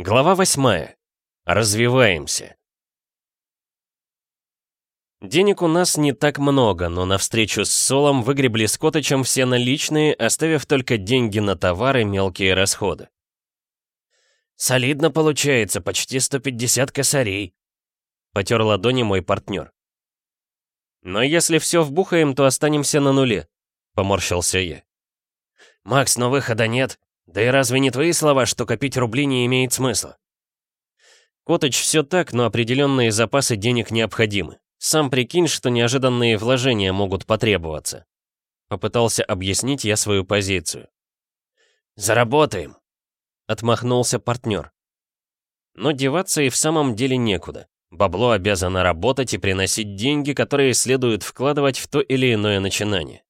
Глава восьмая. Развиваемся. Денег у нас не так много, но на встречу с Солом выгребли с Коточем все наличные, оставив только деньги на товары и мелкие расходы. «Солидно получается, почти 150 косарей», — потер ладони мой партнер. «Но если все вбухаем, то останемся на нуле», — поморщился я. «Макс, но выхода нет. Да и разве не твои слова, что копить рубли не имеет смысла? Коточ все так, но определенные запасы денег необходимы. Сам прикинь, что неожиданные вложения могут потребоваться. Попытался объяснить я свою позицию. «Заработаем!» — отмахнулся партнер. Но деваться и в самом деле некуда. Бабло обязано работать и приносить деньги, которые следует вкладывать в то или иное начинание.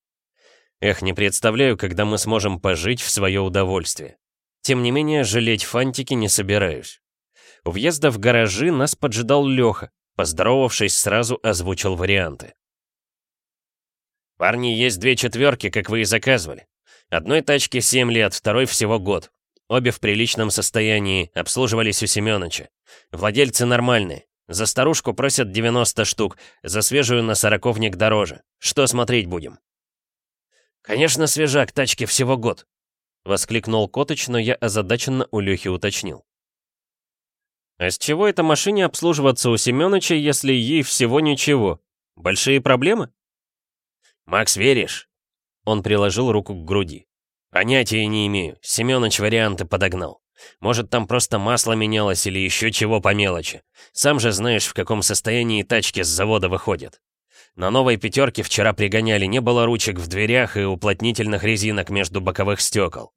Эх, не представляю, когда мы сможем пожить в свое удовольствие. Тем не менее, жалеть фантики не собираюсь. У въезда в гаражи нас поджидал Леха. Поздоровавшись, сразу озвучил варианты. «Парни, есть две четверки, как вы и заказывали. Одной тачке 7 лет, второй всего год. Обе в приличном состоянии, обслуживались у Семёныча. Владельцы нормальные. За старушку просят 90 штук, за свежую на сороковник дороже. Что смотреть будем?» «Конечно, свежак, тачке всего год!» — воскликнул Котыч, но я озадаченно у Лёхи уточнил. «А с чего эта машине обслуживаться у Семёныча, если ей всего ничего? Большие проблемы?» «Макс, веришь?» Он приложил руку к груди. «Понятия не имею. Семёныч варианты подогнал. Может, там просто масло менялось или еще чего по мелочи. Сам же знаешь, в каком состоянии тачки с завода выходят. На новой пятерке вчера пригоняли, не было ручек в дверях и уплотнительных резинок между боковых стекол.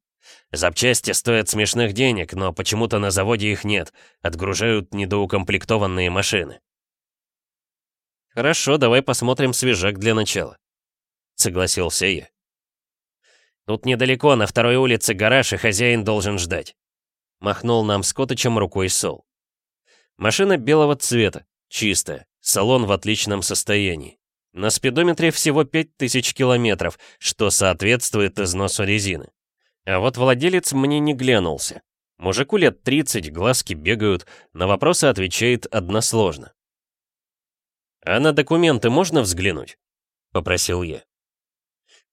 Запчасти стоят смешных денег, но почему-то на заводе их нет, отгружают недоукомплектованные машины. «Хорошо, давай посмотрим свежак для начала», — согласился я. «Тут недалеко, на второй улице гараж, и хозяин должен ждать», — махнул нам с Котычем рукой Сол. Машина белого цвета, чистая, салон в отличном состоянии. На спидометре всего 5000 километров, что соответствует износу резины. А вот владелец мне не глянулся. Мужику лет 30, глазки бегают, на вопросы отвечает односложно. «А на документы можно взглянуть?» — попросил я.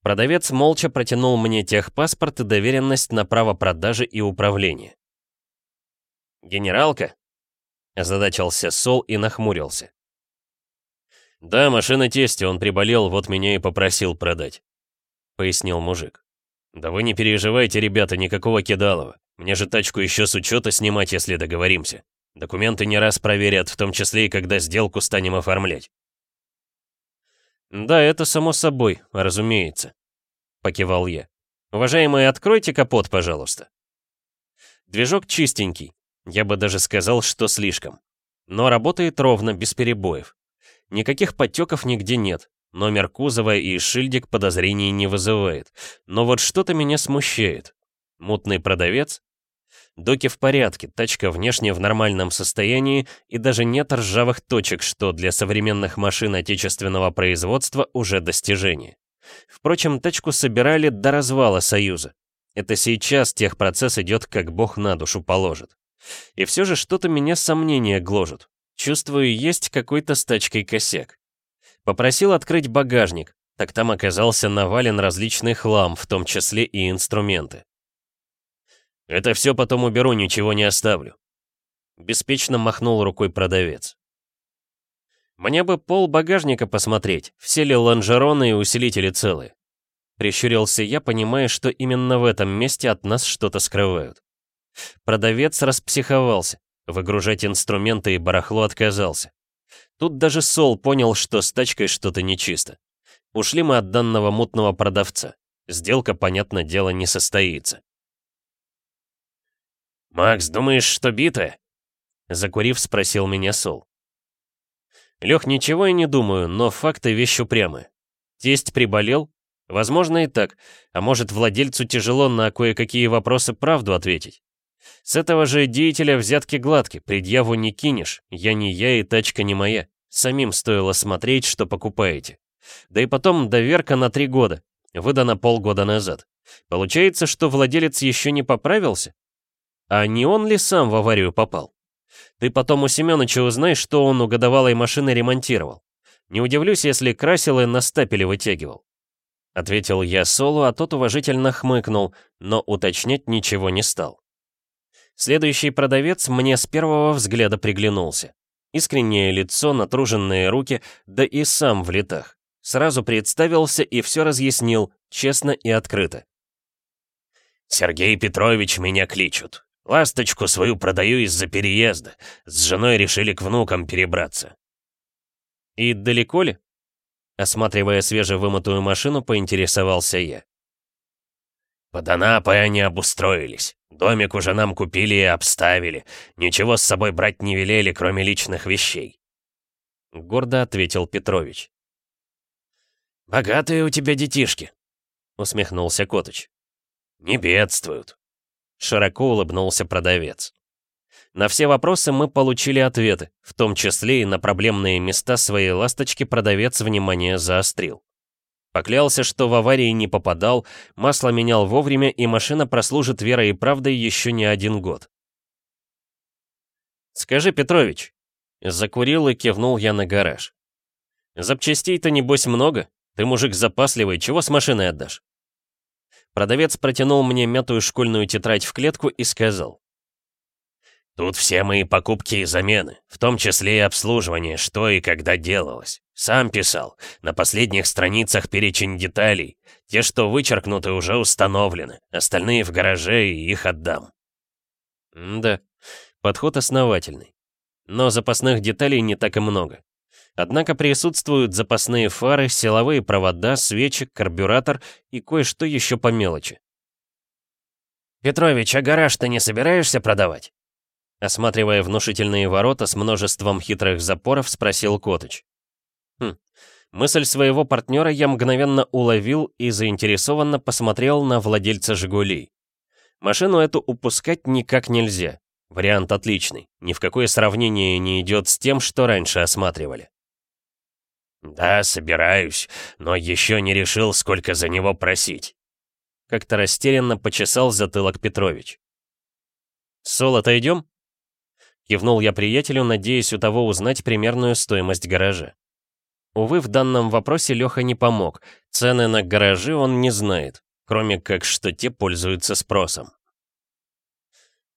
Продавец молча протянул мне техпаспорт и доверенность на право продажи и управления. «Генералка?» — озадачился Сол и нахмурился. «Да, машина тести, он приболел, вот меня и попросил продать», — пояснил мужик. «Да вы не переживайте, ребята, никакого кидалова. Мне же тачку еще с учета снимать, если договоримся. Документы не раз проверят, в том числе и когда сделку станем оформлять». «Да, это само собой, разумеется», — покивал я. «Уважаемые, откройте капот, пожалуйста». Движок чистенький, я бы даже сказал, что слишком. Но работает ровно, без перебоев. Никаких подтеков нигде нет. Номер кузова и шильдик подозрений не вызывает. Но вот что-то меня смущает. Мутный продавец? Доки в порядке, тачка внешне в нормальном состоянии и даже нет ржавых точек, что для современных машин отечественного производства уже достижение. Впрочем, тачку собирали до развала Союза. Это сейчас техпроцесс идет, как бог на душу положит. И все же что-то меня сомнения гложет. Чувствую, есть какой-то с тачкой косяк. Попросил открыть багажник, так там оказался навален различный хлам, в том числе и инструменты. «Это все потом уберу, ничего не оставлю», — беспечно махнул рукой продавец. «Мне бы пол багажника посмотреть, все ли лонжероны и усилители целые». Прищурился я, понимая, что именно в этом месте от нас что-то скрывают. Продавец распсиховался. Выгружать инструменты и барахло отказался. Тут даже Сол понял, что с тачкой что-то нечисто. Ушли мы от данного мутного продавца. Сделка, понятное дело, не состоится. «Макс, думаешь, что битая?» Закурив, спросил меня Сол. Лех, ничего я не думаю, но факты вещь упрямая. Тесть приболел? Возможно и так, а может владельцу тяжело на кое-какие вопросы правду ответить. С этого же деятеля взятки гладки, предъяву не кинешь, я не я и тачка не моя. Самим стоило смотреть, что покупаете. Да и потом доверка на три года, выдана полгода назад. Получается, что владелец еще не поправился? а не он ли сам в аварию попал? Ты потом у Семёныча узнай, что он у годовалой машины ремонтировал. Не удивлюсь, если красил и на стапеле вытягивал. Ответил я Солу, а тот уважительно хмыкнул, но уточнять ничего не стал. Следующий продавец мне с первого взгляда приглянулся. Искреннее лицо, натруженные руки, да и сам в летах. Сразу представился и все разъяснил, честно и открыто. «Сергей Петрович меня кличут. Ласточку свою продаю из-за переезда. С женой решили к внукам перебраться». «И далеко ли?» Осматривая свежевымытую машину, поинтересовался я. «Под Анапой они обустроились. Домик уже нам купили и обставили. Ничего с собой брать не велели, кроме личных вещей». Гордо ответил Петрович. «Богатые у тебя детишки», — усмехнулся Котыч. «Не бедствуют», — широко улыбнулся продавец. На все вопросы мы получили ответы, в том числе и на проблемные места своей ласточки продавец внимание заострил. Поклялся, что в аварии не попадал, масло менял вовремя и машина прослужит верой и правдой еще не один год. «Скажи, Петрович», — закурил и кивнул я на гараж. «Запчастей-то небось много? Ты мужик запасливый, чего с машиной отдашь?» Продавец протянул мне мятую школьную тетрадь в клетку и сказал. Тут все мои покупки и замены, в том числе и обслуживание, что и когда делалось. Сам писал. На последних страницах перечень деталей. Те, что вычеркнуты, уже установлены. Остальные в гараже и их отдам. М да, подход основательный. Но запасных деталей не так и много. Однако присутствуют запасные фары, силовые провода, свечи, карбюратор и кое-что еще по мелочи. «Петрович, а гараж ты не собираешься продавать?» Осматривая внушительные ворота с множеством хитрых запоров, спросил Котыч. Хм. Мысль своего партнера я мгновенно уловил и заинтересованно посмотрел на владельца «Жигулей». Машину эту упускать никак нельзя. Вариант отличный. Ни в какое сравнение не идет с тем, что раньше осматривали. «Да, собираюсь, но еще не решил, сколько за него просить». Как-то растерянно почесал затылок Петрович. «Сол, отойдем?» Кивнул я приятелю, надеясь у того узнать примерную стоимость гаража. Увы, в данном вопросе Леха не помог. Цены на гаражи он не знает, кроме как что те пользуются спросом.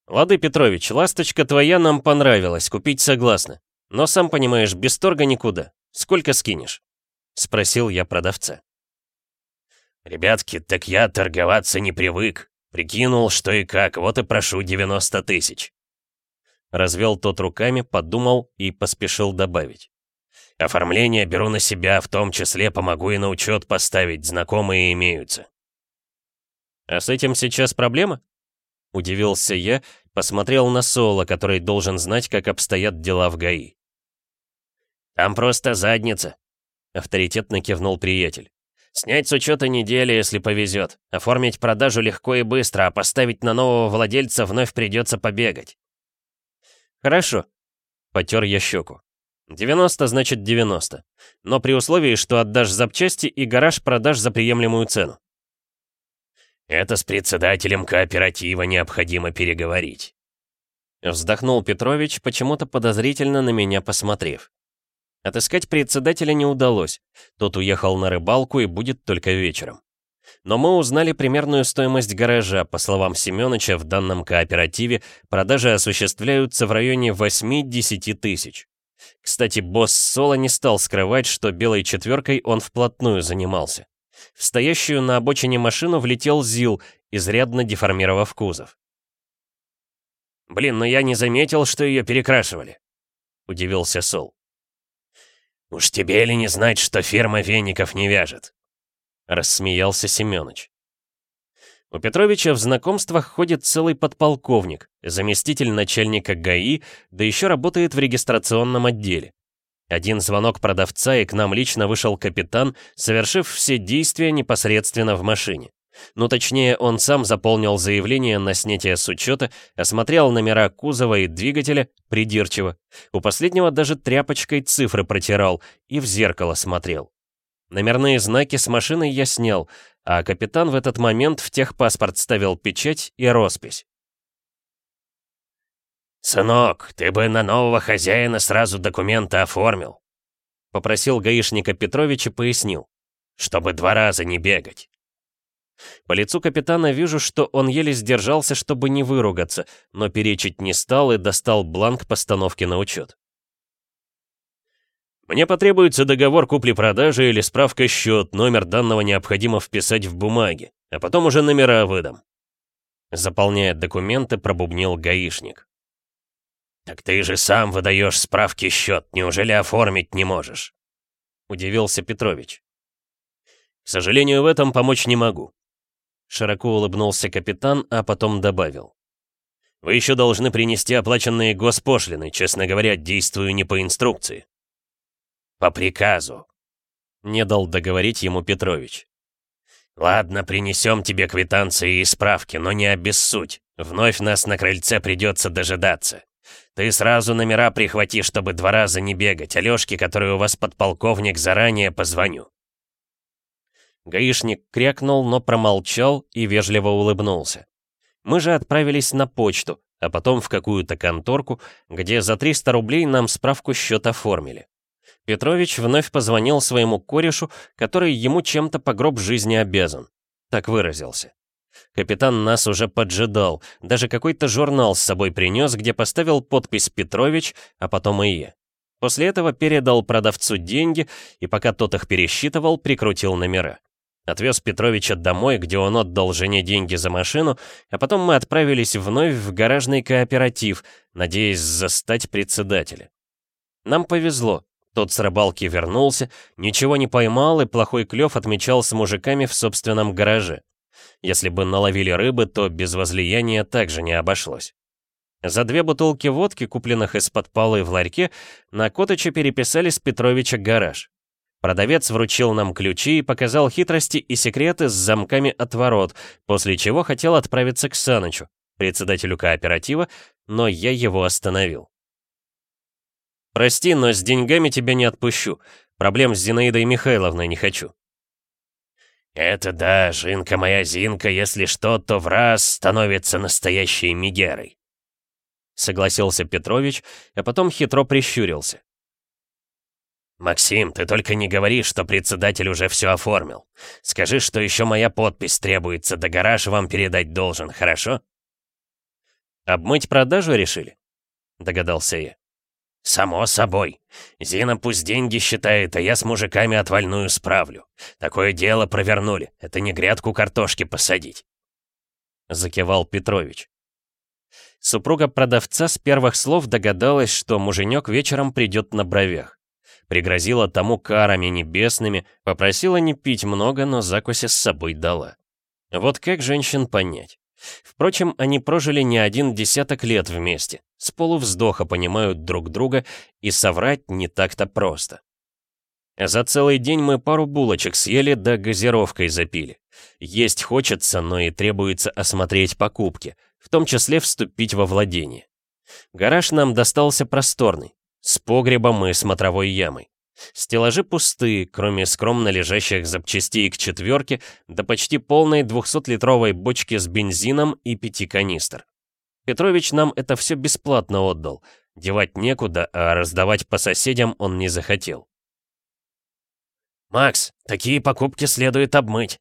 «Лады, Петрович, ласточка твоя нам понравилась, купить согласна. Но сам понимаешь, без торга никуда. Сколько скинешь?» — спросил я продавца. «Ребятки, так я торговаться не привык. Прикинул, что и как, вот и прошу 90 тысяч». Развел тот руками, подумал и поспешил добавить. Оформление беру на себя, в том числе помогу и на учет поставить, знакомые имеются. А с этим сейчас проблема? Удивился я, посмотрел на Соло, который должен знать, как обстоят дела в ГАИ. «Там просто задница», — авторитетно кивнул приятель. «Снять с учета недели, если повезет. Оформить продажу легко и быстро, а поставить на нового владельца вновь придется побегать. «Хорошо», — потер я щеку. «90 значит 90. Но при условии, что отдашь запчасти и гараж продашь за приемлемую цену». «Это с председателем кооператива необходимо переговорить». Вздохнул Петрович, почему-то подозрительно на меня посмотрев. Отыскать председателя не удалось. Тот уехал на рыбалку и будет только вечером. Но мы узнали примерную стоимость гаража. По словам Семёныча, в данном кооперативе продажи осуществляются в районе 8-10 тысяч. Кстати, босс Соло не стал скрывать, что белой четверкой он вплотную занимался. В стоящую на обочине машину влетел ЗИЛ, изрядно деформировав кузов. «Блин, но я не заметил, что ее перекрашивали», — удивился Сол. «Уж тебе ли не знать, что фирма веников не вяжет?» рассмеялся Семёныч. У Петровича в знакомствах ходит целый подполковник, заместитель начальника ГАИ, да еще работает в регистрационном отделе. Один звонок продавца, и к нам лично вышел капитан, совершив все действия непосредственно в машине. Ну, точнее, он сам заполнил заявление на снятие с учета, осмотрел номера кузова и двигателя придирчиво. У последнего даже тряпочкой цифры протирал и в зеркало смотрел. Номерные знаки с машины я снял, а капитан в этот момент в техпаспорт ставил печать и роспись. «Сынок, ты бы на нового хозяина сразу документы оформил», — попросил гаишника Петрович и пояснил, «чтобы два раза не бегать». По лицу капитана вижу, что он еле сдержался, чтобы не выругаться, но перечить не стал и достал бланк постановки на учет. «Мне потребуется договор купли-продажи или справка счет, номер данного необходимо вписать в бумаге, а потом уже номера выдам». Заполняя документы, пробубнил гаишник. «Так ты же сам выдаешь справки счет, неужели оформить не можешь?» Удивился Петрович. «К сожалению, в этом помочь не могу. Широко улыбнулся капитан, а потом добавил. «Вы еще должны принести оплаченные госпошлины, честно говоря, действую не по инструкции». «По приказу», — не дал договорить ему Петрович. «Ладно, принесем тебе квитанции и справки, но не обессудь. Вновь нас на крыльце придется дожидаться. Ты сразу номера прихвати, чтобы два раза не бегать. Алёшке, который у вас подполковник, заранее позвоню». Гаишник крякнул, но промолчал и вежливо улыбнулся. Мы же отправились на почту, а потом в какую-то конторку, где за 300 рублей нам справку счет оформили. Петрович вновь позвонил своему корешу, который ему чем-то по гроб жизни обязан. Так выразился. Капитан нас уже поджидал, даже какой-то журнал с собой принес, где поставил подпись «Петрович», а потом и я. После этого передал продавцу деньги, и пока тот их пересчитывал, прикрутил номера. Отвез Петровича домой, где он отдал жене деньги за машину, а потом мы отправились вновь в гаражный кооператив, надеясь застать председателя. Нам повезло. Тот с рыбалки вернулся, ничего не поймал и плохой клев отмечал с мужиками в собственном гараже. Если бы наловили рыбы, то без возлияния также не обошлось. За две бутылки водки, купленных из-под полы в ларьке, на Котыча переписали с Петровича гараж. Продавец вручил нам ключи и показал хитрости и секреты с замками от ворот, после чего хотел отправиться к Санычу, председателю кооператива, но я его остановил. «Прости, но с деньгами тебя не отпущу. Проблем с Зинаидой Михайловной не хочу». «Это да, Жинка моя Зинка, если что, то в раз становится настоящей мигерой», согласился Петрович, а потом хитро прищурился. «Максим, ты только не говори, что председатель уже все оформил. Скажи, что еще моя подпись требуется, да гараж вам передать должен, хорошо?» «Обмыть продажу решили?» — догадался я. «Само собой. Зина пусть деньги считает, а я с мужиками отвальную справлю. Такое дело провернули. Это не грядку картошки посадить». Закивал Петрович. Супруга продавца с первых слов догадалась, что муженек вечером придет на бровях пригрозила тому карами небесными, попросила не пить много, но закуси с собой дала. Вот как женщин понять? Впрочем, они прожили не один десяток лет вместе, с полувздоха понимают друг друга, и соврать не так-то просто. За целый день мы пару булочек съели да газировкой запили. Есть хочется, но и требуется осмотреть покупки, в том числе вступить во владение. Гараж нам достался просторный, с погребом и смотровой ямой. Стеллажи пустые, кроме скромно лежащих запчастей к четверке, до почти полной 200-литровой бочки с бензином и пяти канистр. Петрович нам это все бесплатно отдал. Девать некуда, а раздавать по соседям он не захотел. «Макс, такие покупки следует обмыть!»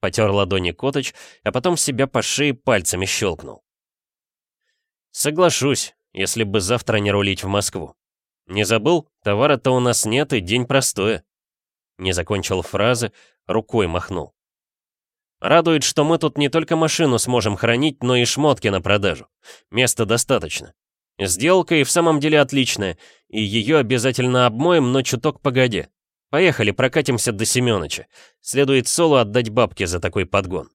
Потер ладони Коточ, а потом себя по шее пальцами щелкнул. «Соглашусь, если бы завтра не рулить в Москву. Не забыл? Товара-то у нас нет, и день простой. Не закончил фразы, рукой махнул. Радует, что мы тут не только машину сможем хранить, но и шмотки на продажу. Места достаточно. Сделка и в самом деле отличная, и ее обязательно обмоем, но чуток погоди. Поехали, прокатимся до Семёныча. Следует Солу отдать бабки за такой подгон.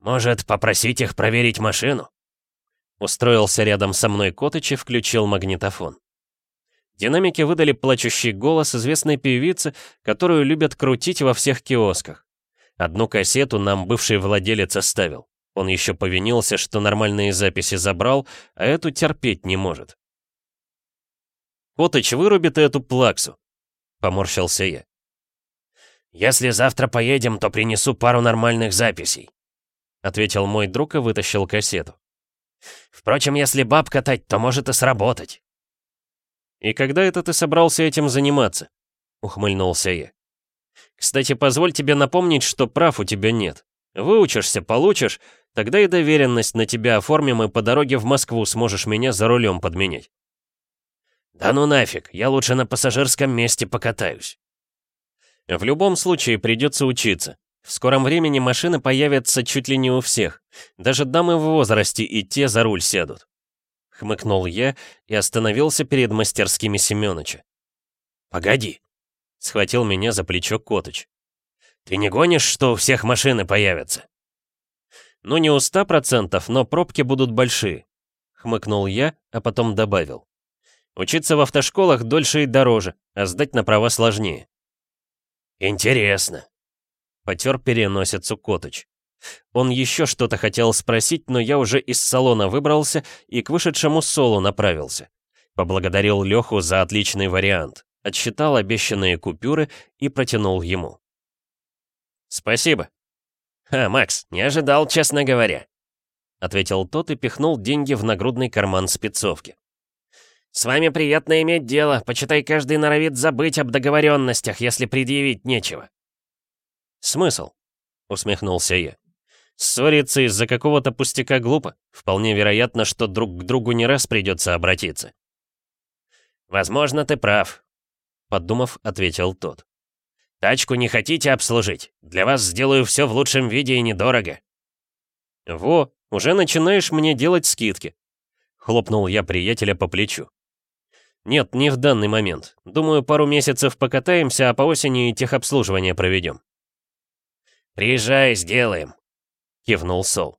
«Может, попросить их проверить машину?» Устроился рядом со мной Котыч и включил магнитофон. Динамики выдали плачущий голос известной певицы, которую любят крутить во всех киосках. Одну кассету нам бывший владелец оставил. Он еще повинился, что нормальные записи забрал, а эту терпеть не может. «Котыч, выруби ты эту плаксу!» — поморщился я. «Если завтра поедем, то принесу пару нормальных записей», — ответил мой друг и вытащил кассету. Впрочем, если баб катать, то может и сработать. «И когда это ты собрался этим заниматься?» — ухмыльнулся я. «Кстати, позволь тебе напомнить, что прав у тебя нет. Выучишься, получишь, тогда и доверенность на тебя оформим, и по дороге в Москву сможешь меня за рулем подменять». «Да ну нафиг, я лучше на пассажирском месте покатаюсь». В любом случае придется учиться. В скором времени машины появятся чуть ли не у всех. Даже дамы в возрасте и те за руль сядут. Хмыкнул я и остановился перед мастерскими Семёныча. «Погоди!» — схватил меня за плечо Котыч. «Ты не гонишь, что у всех машины появятся?» «Ну не у ста процентов, но пробки будут большие», — хмыкнул я, а потом добавил. «Учиться в автошколах дольше и дороже, а сдать на права сложнее». «Интересно», — потер переносицу Котыч. Он еще что-то хотел спросить, но я уже из салона выбрался и к вышедшему Солу направился. Поблагодарил Леху за отличный вариант, отсчитал обещанные купюры и протянул ему. «Спасибо». «Ха, Макс, не ожидал, честно говоря», — ответил тот и пихнул деньги в нагрудный карман спецовки. «С вами приятно иметь дело, почитай, каждый норовит забыть об договоренностях, если предъявить нечего». «Смысл?» — усмехнулся я. «Ссориться из-за какого-то пустяка глупо. Вполне вероятно, что друг к другу не раз придется обратиться». «Возможно, ты прав», — подумав, ответил тот. «Тачку не хотите обслужить? Для вас сделаю все в лучшем виде и недорого». «Во, уже начинаешь мне делать скидки», — хлопнул я приятеля по плечу. «Нет, не в данный момент. Думаю, пару месяцев покатаемся, а по осени техобслуживание проведем». «Приезжай, сделаем», — кивнул Сол.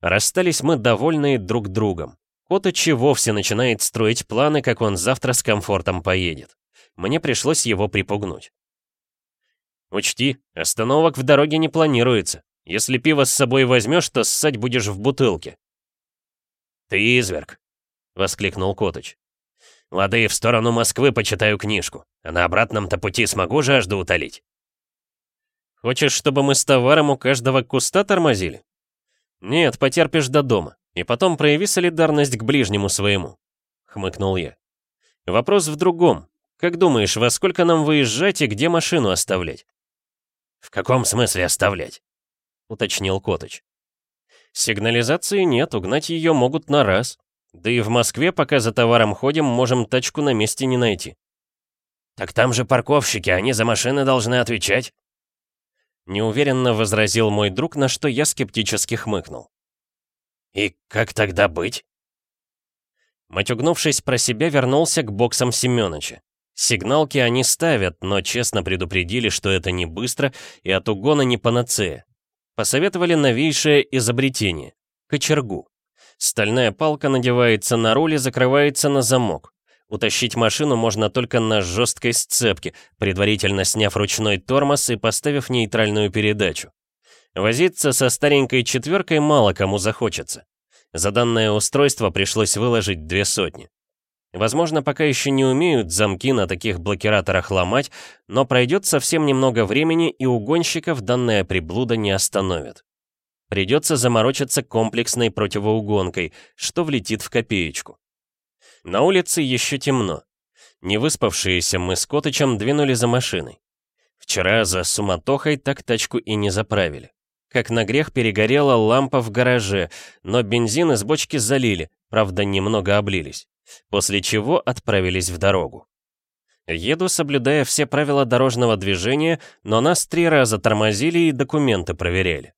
Расстались мы довольные друг другом. Коточи вовсе начинает строить планы, как он завтра с комфортом поедет. Мне пришлось его припугнуть. «Учти, остановок в дороге не планируется. Если пиво с собой возьмешь, то ссать будешь в бутылке». «Ты изверг», — воскликнул Коточ. «Лады, в сторону Москвы почитаю книжку, а на обратном-то пути смогу жажду утолить». Хочешь, чтобы мы с товаром у каждого куста тормозили? Нет, потерпишь до дома, и потом прояви солидарность к ближнему своему», — хмыкнул я. «Вопрос в другом. Как думаешь, во сколько нам выезжать и где машину оставлять?» «В каком смысле оставлять?» — уточнил Коточ. «Сигнализации нет, угнать ее могут на раз. Да и в Москве, пока за товаром ходим, можем тачку на месте не найти». «Так там же парковщики, они за машины должны отвечать». Неуверенно возразил мой друг, на что я скептически хмыкнул. «И как тогда быть?» Матюгнувшись про себя, вернулся к боксам Семёныча. Сигналки они ставят, но честно предупредили, что это не быстро и от угона не панацея. Посоветовали новейшее изобретение — кочергу. Стальная палка надевается на руль и закрывается на замок. Утащить машину можно только на жесткой сцепке, предварительно сняв ручной тормоз и поставив нейтральную передачу. Возиться со старенькой четверкой мало кому захочется. За данное устройство пришлось выложить две сотни. Возможно, пока еще не умеют замки на таких блокираторах ломать, но пройдет совсем немного времени, и угонщиков данная приблуда не остановит. Придется заморочиться комплексной противоугонкой, что влетит в копеечку. На улице еще темно. Не выспавшиеся мы с Котычем двинули за машиной. Вчера за суматохой так тачку и не заправили. Как на грех перегорела лампа в гараже, но бензин из бочки залили, правда немного облились. После чего отправились в дорогу. Еду, соблюдая все правила дорожного движения, но нас три раза тормозили и документы проверяли.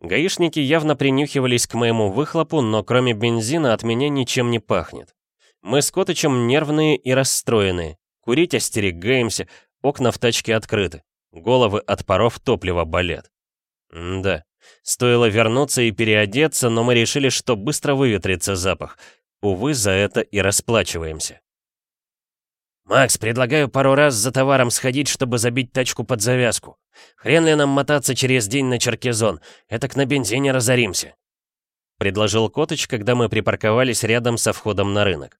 Гаишники явно принюхивались к моему выхлопу, но кроме бензина от меня ничем не пахнет. Мы с Котычем нервные и расстроенные. Курить остерегаемся, окна в тачке открыты. Головы от паров топлива болят. М да, стоило вернуться и переодеться, но мы решили, что быстро выветрится запах. Увы, за это и расплачиваемся. «Макс, предлагаю пару раз за товаром сходить, чтобы забить тачку под завязку. Хрен ли нам мотаться через день на Черкизон? Этак на бензине разоримся», — предложил Котыч, когда мы припарковались рядом со входом на рынок.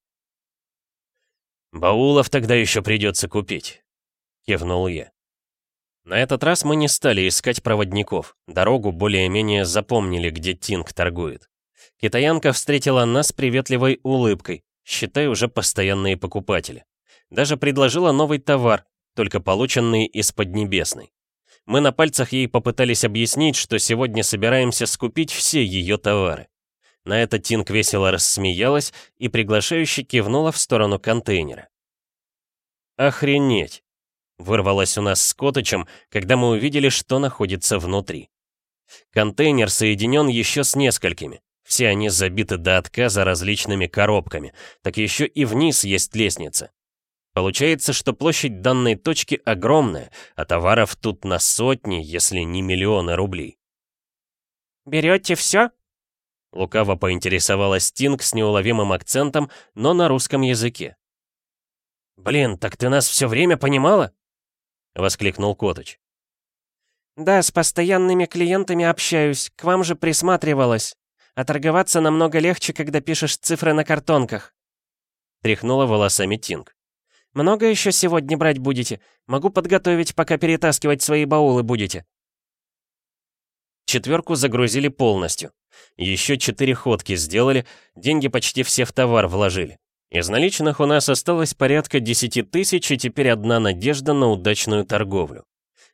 «Баулов тогда еще придется купить», — кивнул я. На этот раз мы не стали искать проводников. Дорогу более-менее запомнили, где Тинг торгует. Китаянка встретила нас приветливой улыбкой, считай уже постоянные покупатели. Даже предложила новый товар, только полученный из Поднебесной. Мы на пальцах ей попытались объяснить, что сегодня собираемся скупить все ее товары. На это Тинг весело рассмеялась и приглашающе кивнула в сторону контейнера. «Охренеть!» — вырвалось у нас с Коточем, когда мы увидели, что находится внутри. Контейнер соединен еще с несколькими. Все они забиты до отказа различными коробками, так еще и вниз есть лестница. Получается, что площадь данной точки огромная, а товаров тут на сотни, если не миллионы рублей. «Берете все?» Лукаво поинтересовалась Тинг с неуловимым акцентом, но на русском языке. «Блин, так ты нас все время понимала?» — воскликнул Коточ. «Да, с постоянными клиентами общаюсь, к вам же присматривалась. А торговаться намного легче, когда пишешь цифры на картонках». Тряхнула волосами Тинг. «Много еще сегодня брать будете? Могу подготовить, пока перетаскивать свои баулы будете». Четверку загрузили полностью. Еще четыре ходки сделали, деньги почти все в товар вложили. Из наличных у нас осталось порядка 10 тысяч, и теперь одна надежда на удачную торговлю.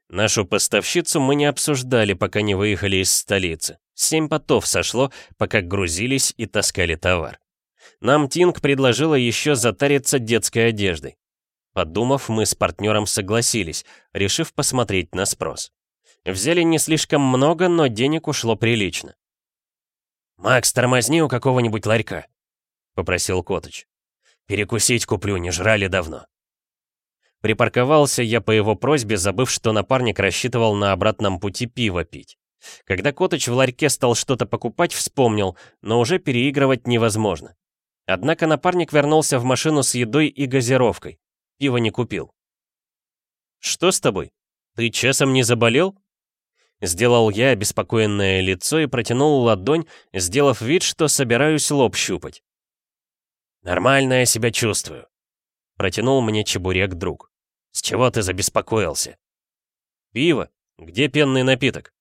Нашу поставщицу мы не обсуждали, пока не выехали из столицы. Семь потов сошло, пока грузились и таскали товар. Нам Тинг предложила еще затариться детской одеждой. Подумав, мы с партнером согласились, решив посмотреть на спрос. Взяли не слишком много, но денег ушло прилично. «Макс, тормозни у какого-нибудь ларька», — попросил Коточ. «Перекусить куплю, не жрали давно». Припарковался я по его просьбе, забыв, что напарник рассчитывал на обратном пути пиво пить. Когда Коточ в ларьке стал что-то покупать, вспомнил, но уже переигрывать невозможно. Однако напарник вернулся в машину с едой и газировкой. Пива не купил. «Что с тобой? Ты часом не заболел?» Сделал я обеспокоенное лицо и протянул ладонь, сделав вид, что собираюсь лоб щупать. «Нормально я себя чувствую», — протянул мне чебурек друг. «С чего ты забеспокоился?» «Пиво? Где пенный напиток?»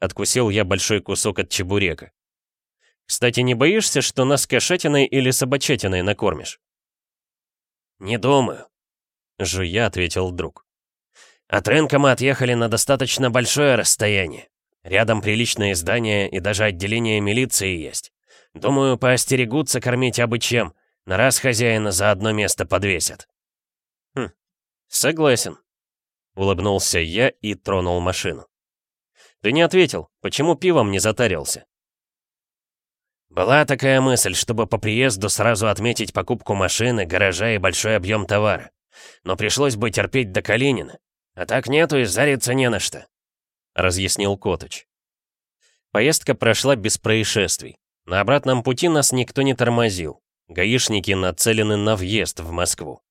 Откусил я большой кусок от чебурека. «Кстати, не боишься, что нас кошатиной или собачатиной накормишь?» «Не думаю», — жуя ответил друг. «От рынка мы отъехали на достаточно большое расстояние. Рядом приличное здание и даже отделение милиции есть. Думаю, поостерегутся кормить абы чем. На раз хозяина за одно место подвесят». «Хм, согласен», — улыбнулся я и тронул машину. «Ты не ответил, почему пивом не затарился?» Была такая мысль, чтобы по приезду сразу отметить покупку машины, гаража и большой объем товара. Но пришлось бы терпеть до Калинина. А так нету и зариться не на что», — разъяснил Коточ. Поездка прошла без происшествий. На обратном пути нас никто не тормозил. Гаишники нацелены на въезд в Москву.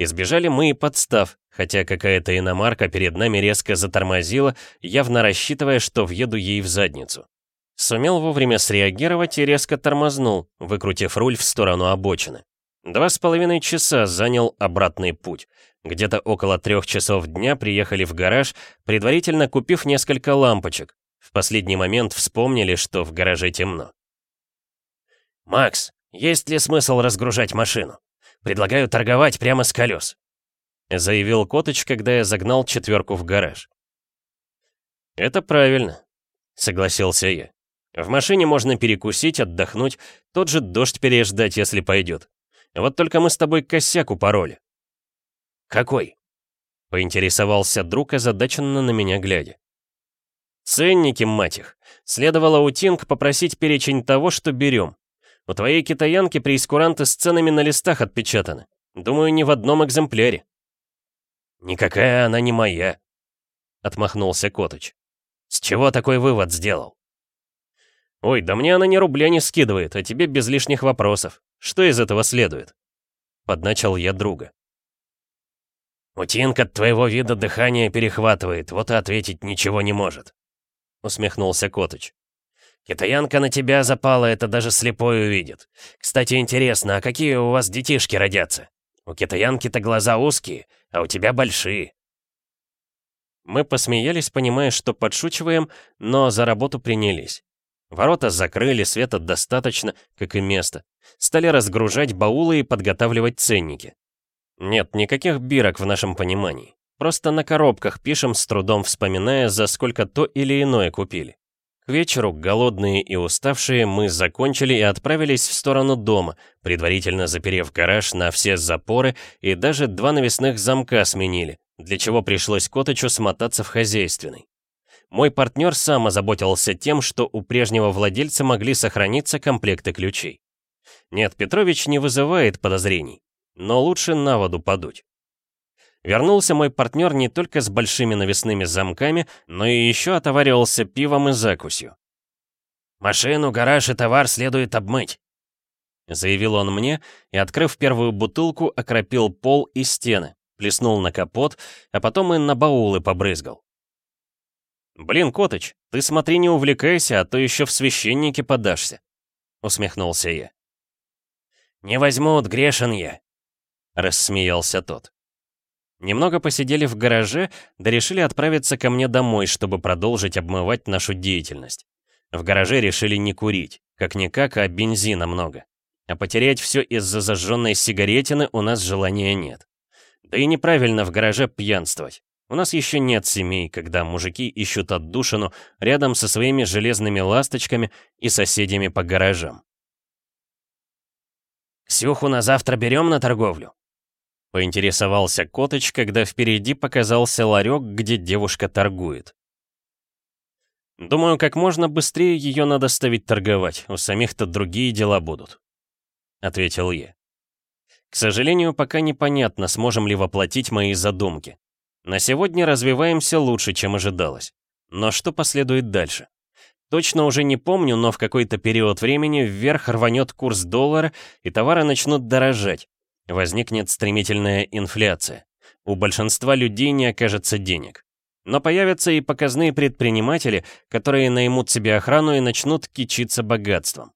Избежали мы и подстав, хотя какая-то иномарка перед нами резко затормозила, явно рассчитывая, что въеду ей в задницу. Сумел вовремя среагировать и резко тормознул, выкрутив руль в сторону обочины. Два с половиной часа занял обратный путь. Где-то около трех часов дня приехали в гараж, предварительно купив несколько лампочек. В последний момент вспомнили, что в гараже темно. «Макс, есть ли смысл разгружать машину? Предлагаю торговать прямо с колес», заявил Коточ, когда я загнал четверку в гараж. «Это правильно», — согласился я. «В машине можно перекусить, отдохнуть, тот же дождь переждать, если пойдет. Вот только мы с тобой косяк упороли». «Какой?» — поинтересовался друг, озадаченно на меня глядя. «Ценники, мать их. Следовало у Тинг попросить перечень того, что берем. У твоей китаянки преискуранты с ценами на листах отпечатаны. Думаю, не в одном экземпляре». «Никакая она не моя», — отмахнулся Коточ. «С чего такой вывод сделал?» «Ой, да мне она ни рубля не скидывает, а тебе без лишних вопросов. Что из этого следует?» Подначал я друга. «Утинка от твоего вида дыхание перехватывает, вот и ответить ничего не может», — усмехнулся Котыч. «Китаянка на тебя запала, это даже слепой увидит. Кстати, интересно, а какие у вас детишки родятся? У китаянки-то глаза узкие, а у тебя большие». Мы посмеялись, понимая, что подшучиваем, но за работу принялись. Ворота закрыли, света достаточно, как и место. Стали разгружать баулы и подготавливать ценники. Нет, никаких бирок в нашем понимании. Просто на коробках пишем, с трудом вспоминая, за сколько то или иное купили. К вечеру, голодные и уставшие, мы закончили и отправились в сторону дома, предварительно заперев гараж на все запоры и даже два навесных замка сменили, для чего пришлось Коточу смотаться в хозяйственный. Мой партнер сам озаботился тем, что у прежнего владельца могли сохраниться комплекты ключей. Нет, Петрович не вызывает подозрений, но лучше на воду подуть. Вернулся мой партнер не только с большими навесными замками, но и еще отоваривался пивом и закусью. «Машину, гараж и товар следует обмыть», — заявил он мне и, открыв первую бутылку, окропил пол и стены, плеснул на капот, а потом и на баулы побрызгал. «Блин, Котыч, ты смотри не увлекайся, а то еще в священники подашься», — усмехнулся я. «Не возьмут, грешен я», — рассмеялся тот. Немного посидели в гараже, да решили отправиться ко мне домой, чтобы продолжить обмывать нашу деятельность. В гараже решили не курить, как-никак, а бензина много. А потерять все из-за зажженной сигаретины у нас желания нет. Да и неправильно в гараже пьянствовать. У нас еще нет семей, когда мужики ищут отдушину рядом со своими железными ласточками и соседями по гаражам. «Ксюху на завтра берем на торговлю?» Поинтересовался Котыч, когда впереди показался ларек, где девушка торгует. «Думаю, как можно быстрее ее надо ставить торговать, у самих-то другие дела будут», — ответил я. К сожалению, пока непонятно, сможем ли воплотить мои задумки. На сегодня развиваемся лучше, чем ожидалось. Но что последует дальше? Точно уже не помню, но в какой-то период времени вверх рванет курс доллара, и товары начнут дорожать. Возникнет стремительная инфляция. У большинства людей не окажется денег. Но появятся и показные предприниматели, которые наймут себе охрану и начнут кичиться богатством.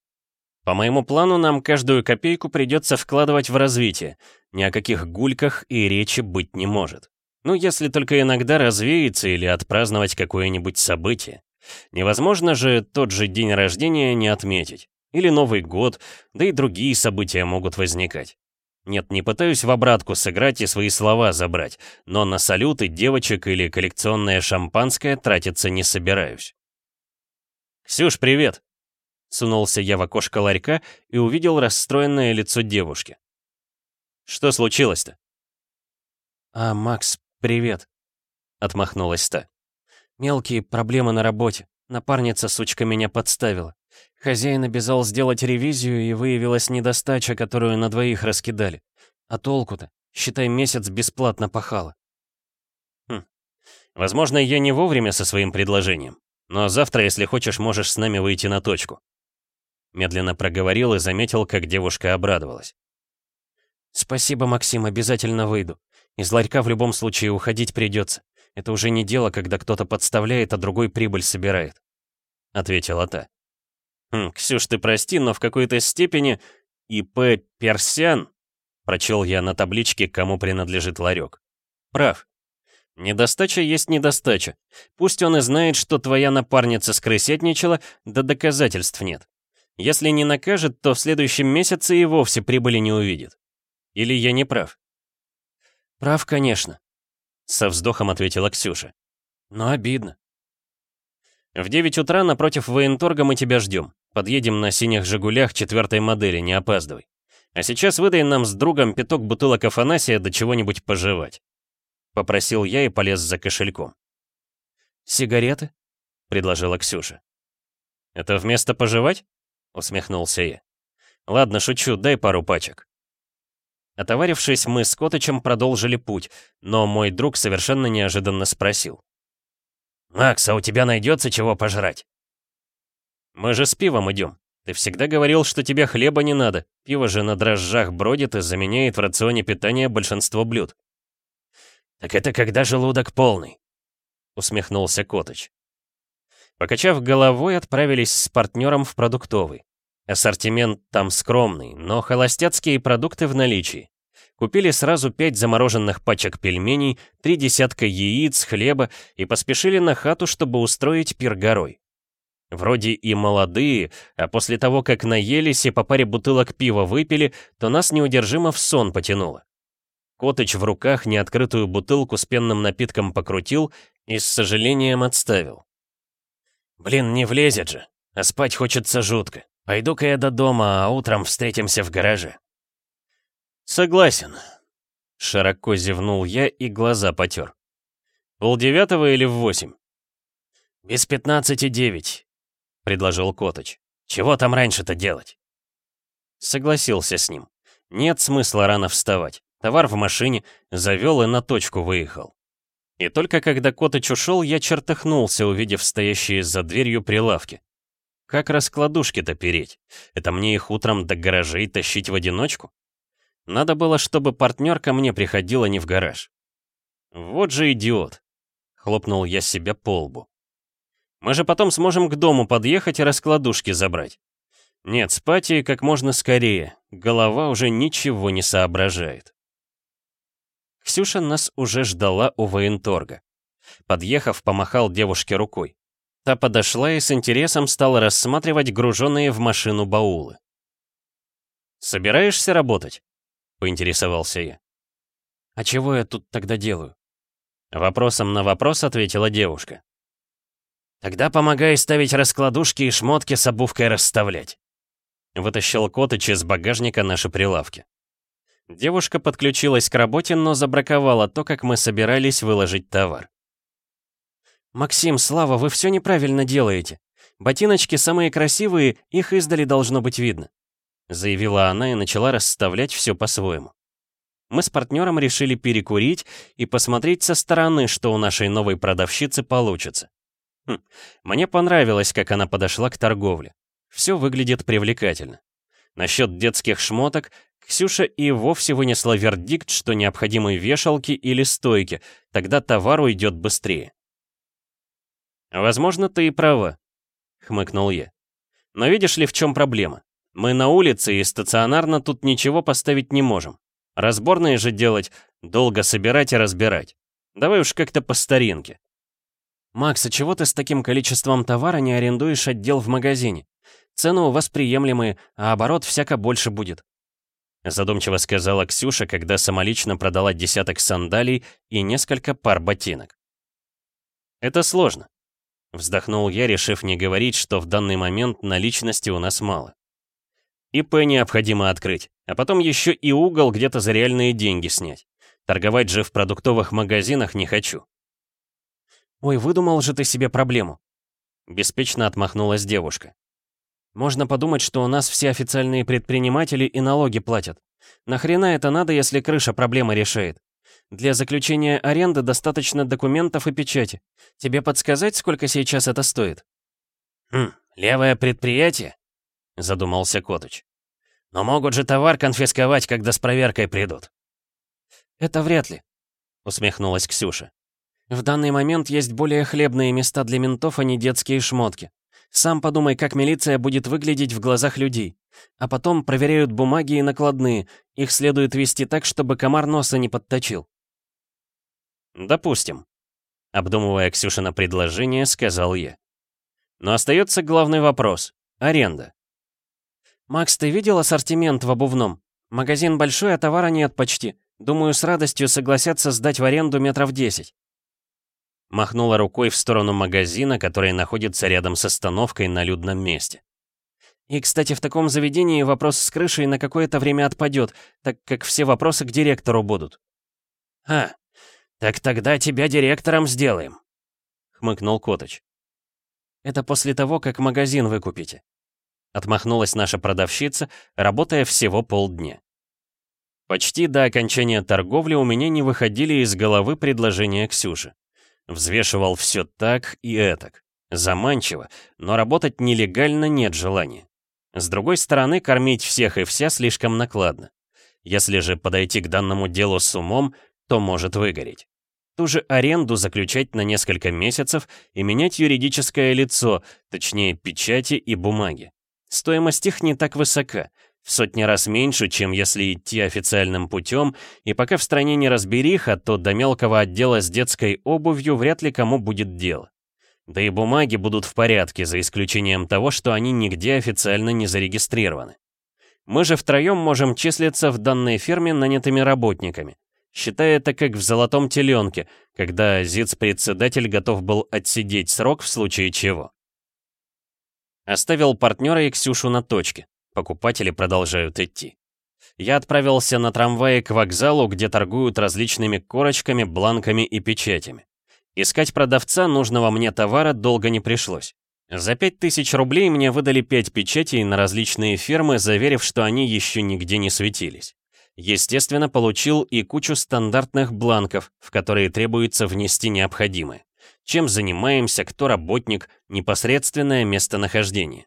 По моему плану, нам каждую копейку придется вкладывать в развитие. Ни о каких гульках и речи быть не может. Ну, если только иногда развеяться или отпраздновать какое-нибудь событие. Невозможно же тот же день рождения не отметить. Или Новый год, да и другие события могут возникать. Нет, не пытаюсь в обратку сыграть и свои слова забрать, но на салюты девочек или коллекционное шампанское тратиться не собираюсь. «Ксюш, привет!» Сунулся я в окошко ларька и увидел расстроенное лицо девушки. «Что случилось-то?» «А, Макс, «Привет», — отмахнулась та. «Мелкие проблемы на работе. Напарница, сучка, меня подставила. Хозяин обязал сделать ревизию, и выявилась недостача, которую на двоих раскидали. А толку-то? Считай, месяц бесплатно пахала». «Хм. Возможно, я не вовремя со своим предложением. Но завтра, если хочешь, можешь с нами выйти на точку». Медленно проговорил и заметил, как девушка обрадовалась. «Спасибо, Максим, обязательно выйду. Из ларька в любом случае уходить придется. Это уже не дело, когда кто-то подставляет, а другой прибыль собирает», — ответила та. «Хм, Ксюш, ты прости, но в какой-то степени ИП Персян, прочел я на табличке, кому принадлежит ларек. Прав. Недостача есть недостача. Пусть он и знает, что твоя напарница скрысетничала, да доказательств нет. Если не накажет, то в следующем месяце и вовсе прибыли не увидит. Или я не прав? «Прав, конечно», — со вздохом ответила Ксюша. «Но обидно». «В 9 утра напротив военторга мы тебя ждем. Подъедем на синих «Жигулях» четвертой модели, не опаздывай. А сейчас выдай нам с другом пяток бутылок Афанасия до чего-нибудь пожевать». Попросил я и полез за кошельком. «Сигареты?» — предложила Ксюша. «Это вместо пожевать?» — усмехнулся я. «Ладно, шучу, дай пару пачек». Отоварившись, мы с Котычем продолжили путь, но мой друг совершенно неожиданно спросил. «Макс, а у тебя найдется чего пожрать?» «Мы же с пивом идем. Ты всегда говорил, что тебе хлеба не надо. Пиво же на дрожжах бродит и заменяет в рационе питания большинство блюд». «Так это когда желудок полный?» — усмехнулся Котыч. Покачав головой, отправились с партнером в продуктовый. Ассортимент там скромный, но холостяцкие продукты в наличии. Купили сразу пять замороженных пачек пельменей, три десятка яиц, хлеба и поспешили на хату, чтобы устроить пир горой. Вроде и молодые, а после того, как наелись и по паре бутылок пива выпили, то нас неудержимо в сон потянуло. Котыч в руках неоткрытую бутылку с пенным напитком покрутил и с сожалением отставил. «Блин, не влезет же, а спать хочется жутко. Пойду-ка я до дома, а утром встретимся в гараже». «Согласен», — широко зевнул я и глаза потер. «Полдевятого или в восемь?» «Без пятнадцати девять», — предложил Коточ. «Чего там раньше-то делать?» Согласился с ним. Нет смысла рано вставать. Товар в машине, завел и на точку выехал. И только когда Коточ ушел, я чертыхнулся, увидев стоящие за дверью прилавки. Как раскладушки-то переть? Это мне их утром до гаражей тащить в одиночку? Надо было, чтобы партнер ко мне приходила не в гараж. Вот же идиот. Хлопнул я себя по лбу. Мы же потом сможем к дому подъехать и раскладушки забрать. Нет, спать и как можно скорее. Голова уже ничего не соображает. Ксюша нас уже ждала у военторга. Подъехав, помахал девушке рукой. Та подошла и с интересом стала рассматривать груженные в машину баулы. «Собираешься работать?» — поинтересовался я. «А чего я тут тогда делаю?» Вопросом на вопрос ответила девушка. «Тогда помогай ставить раскладушки и шмотки с обувкой расставлять». Вытащил Котыч из багажника наши прилавки. Девушка подключилась к работе, но забраковала то, как мы собирались выложить товар. «Максим, Слава, вы все неправильно делаете. Ботиночки самые красивые, их издали должно быть видно», заявила она и начала расставлять все по-своему. Мы с партнером решили перекурить и посмотреть со стороны, что у нашей новой продавщицы получится. Хм, мне понравилось, как она подошла к торговле. Все выглядит привлекательно. Насчет детских шмоток Ксюша и вовсе вынесла вердикт, что необходимы вешалки или стойки, тогда товар уйдет быстрее. «Возможно, ты и права», — хмыкнул я. «Но видишь ли, в чем проблема? Мы на улице и стационарно тут ничего поставить не можем. Разборные же делать, долго собирать и разбирать. Давай уж как-то по старинке. «Макс, а чего ты с таким количеством товара не арендуешь отдел в магазине? Цены у вас приемлемые, а оборот всяко больше будет». Задумчиво сказала Ксюша, когда самолично продала десяток сандалий и несколько пар ботинок. «Это сложно», — вздохнул я, решив не говорить, что в данный момент наличности у нас мало. ИП необходимо открыть, а потом еще и угол где-то за реальные деньги снять. Торговать же в продуктовых магазинах не хочу. «Ой, выдумал же ты себе проблему!» Беспечно отмахнулась девушка. «Можно подумать, что у нас все официальные предприниматели и налоги платят. Нахрена это надо, если крыша проблемы решает? Для заключения аренды достаточно документов и печати. Тебе подсказать, сколько сейчас это стоит?» «Хм, левое предприятие?» Задумался Коточ. «Но могут же товар конфисковать, когда с проверкой придут». «Это вряд ли», — усмехнулась Ксюша. В данный момент есть более хлебные места для ментов, а не детские шмотки. Сам подумай, как милиция будет выглядеть в глазах людей. А потом проверяют бумаги и накладные. Их следует вести так, чтобы комар носа не подточил. Допустим. Обдумывая Ксюшина предложение, сказал я. Но остается главный вопрос — аренда. «Макс, ты видел ассортимент в обувном? Магазин большой, а товара нет почти. Думаю, с радостью согласятся сдать в аренду метров десять. Махнула рукой в сторону магазина, который находится рядом с остановкой на людном месте. И, кстати, в таком заведении вопрос с крышей на какое-то время отпадет, так как все вопросы к директору будут. «А, так тогда тебя директором сделаем», — хмыкнул Коточ. «Это после того, как магазин выкупите», — отмахнулась наша продавщица, работая всего полдня. Почти до окончания торговли у меня не выходили из головы предложения Ксюши. Взвешивал все так и этак. Заманчиво, но работать нелегально нет желания. С другой стороны, кормить всех и вся слишком накладно. Если же подойти к данному делу с умом, то может выгореть. Ту же аренду заключать на несколько месяцев и менять юридическое лицо, точнее печати и бумаги. Стоимость их не так высока, в сотни раз меньше, чем если идти официальным путем, и пока в стране не разбериха, то до мелкого отдела с детской обувью вряд ли кому будет дело. Да и бумаги будут в порядке, за исключением того, что они нигде официально не зарегистрированы. Мы же втроем можем числиться в данной фирме нанятыми работниками, считая это как в «Золотом теленке», когда ЗИЦ-председатель готов был отсидеть срок в случае чего. Оставил партнера и Ксюшу на точке. Покупатели продолжают идти. Я отправился на трамвае к вокзалу, где торгуют различными корочками, бланками и печатями. Искать продавца нужного мне товара долго не пришлось. За 5000 рублей мне выдали 5 печатей на различные фирмы, заверив, что они еще нигде не светились. Естественно, получил и кучу стандартных бланков, в которые требуется внести необходимое чем занимаемся, кто работник, непосредственное местонахождение.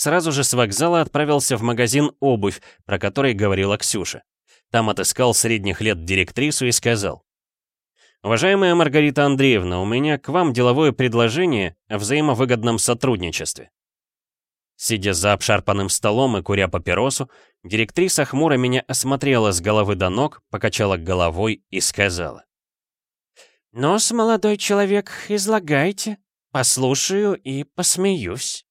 Сразу же с вокзала отправился в магазин «Обувь», про который говорила Ксюша. Там отыскал средних лет директрису и сказал. «Уважаемая Маргарита Андреевна, у меня к вам деловое предложение о взаимовыгодном сотрудничестве». Сидя за обшарпанным столом и куря папиросу, директриса хмуро меня осмотрела с головы до ног, покачала головой и сказала. «Ну-с, молодой человек, излагайте. Послушаю и посмеюсь».